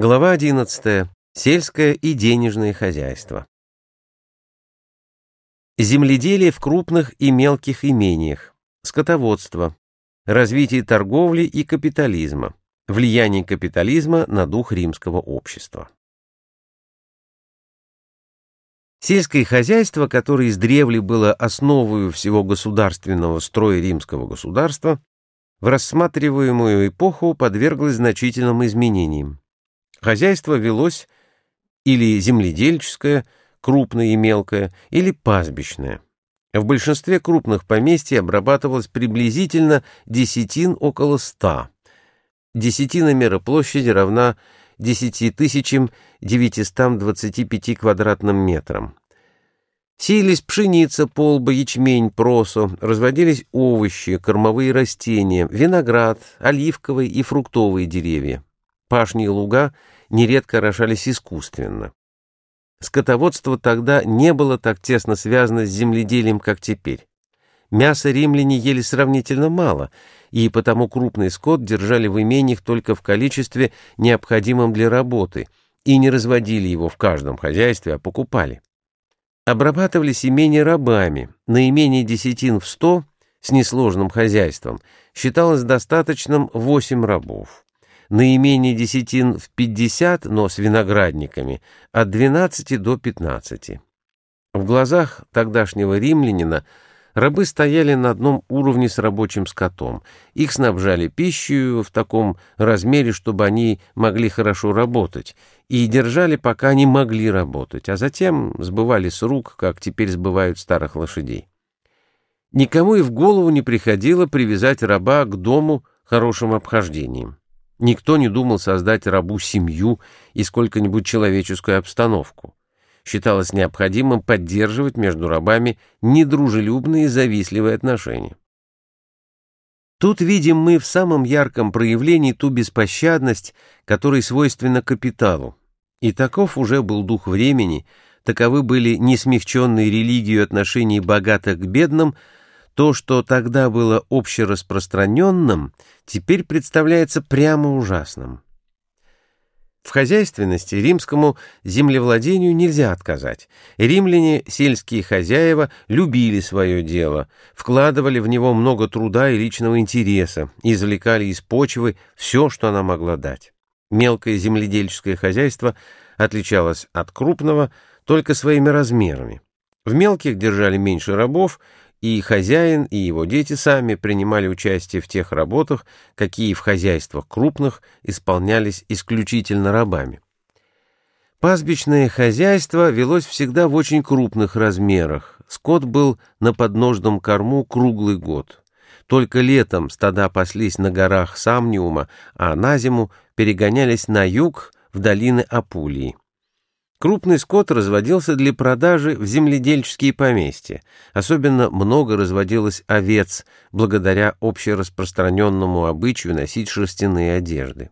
Глава 11. Сельское и денежное хозяйство. Земледелие в крупных и мелких имениях, скотоводство, развитие торговли и капитализма, влияние капитализма на дух римского общества. Сельское хозяйство, которое издревле было основой всего государственного строя римского государства, в рассматриваемую эпоху подверглось значительным изменениям. Хозяйство велось или земледельческое, крупное и мелкое, или пастбищное. В большинстве крупных поместьй обрабатывалось приблизительно десятин около ста. Десятина мера площади равна 10 925 квадратным метрам. Сеялись пшеница, полба, ячмень, просо, разводились овощи, кормовые растения, виноград, оливковые и фруктовые деревья. Пашни и луга нередко орошались искусственно. Скотоводство тогда не было так тесно связано с земледелием, как теперь. Мяса римляне ели сравнительно мало, и потому крупный скот держали в имениях только в количестве, необходимом для работы, и не разводили его в каждом хозяйстве, а покупали. Обрабатывались имения рабами, на имение десятин в сто с несложным хозяйством считалось достаточным восемь рабов наименее десятин в 50, но с виноградниками, от 12 до 15. В глазах тогдашнего римлянина рабы стояли на одном уровне с рабочим скотом. Их снабжали пищей в таком размере, чтобы они могли хорошо работать, и держали, пока они могли работать, а затем сбывали с рук, как теперь сбывают старых лошадей. Никому и в голову не приходило привязать раба к дому хорошим обхождением. Никто не думал создать рабу семью и сколько-нибудь человеческую обстановку. Считалось необходимым поддерживать между рабами недружелюбные и завистливые отношения. Тут видим мы в самом ярком проявлении ту беспощадность, которой свойственна капиталу. И таков уже был дух времени, таковы были несмягченные религию отношений богатых к бедным, то, что тогда было общераспространенным, теперь представляется прямо ужасным. В хозяйственности римскому землевладению нельзя отказать. Римляне, сельские хозяева, любили свое дело, вкладывали в него много труда и личного интереса, извлекали из почвы все, что она могла дать. Мелкое земледельческое хозяйство отличалось от крупного только своими размерами. В мелких держали меньше рабов, и хозяин, и его дети сами принимали участие в тех работах, какие в хозяйствах крупных исполнялись исключительно рабами. Пастбищное хозяйство велось всегда в очень крупных размерах. Скот был на подножном корму круглый год. Только летом стада паслись на горах Самниума, а на зиму перегонялись на юг в долины Апулии. Крупный скот разводился для продажи в земледельческие поместья. Особенно много разводилось овец, благодаря общераспространенному обычаю носить шерстяные одежды.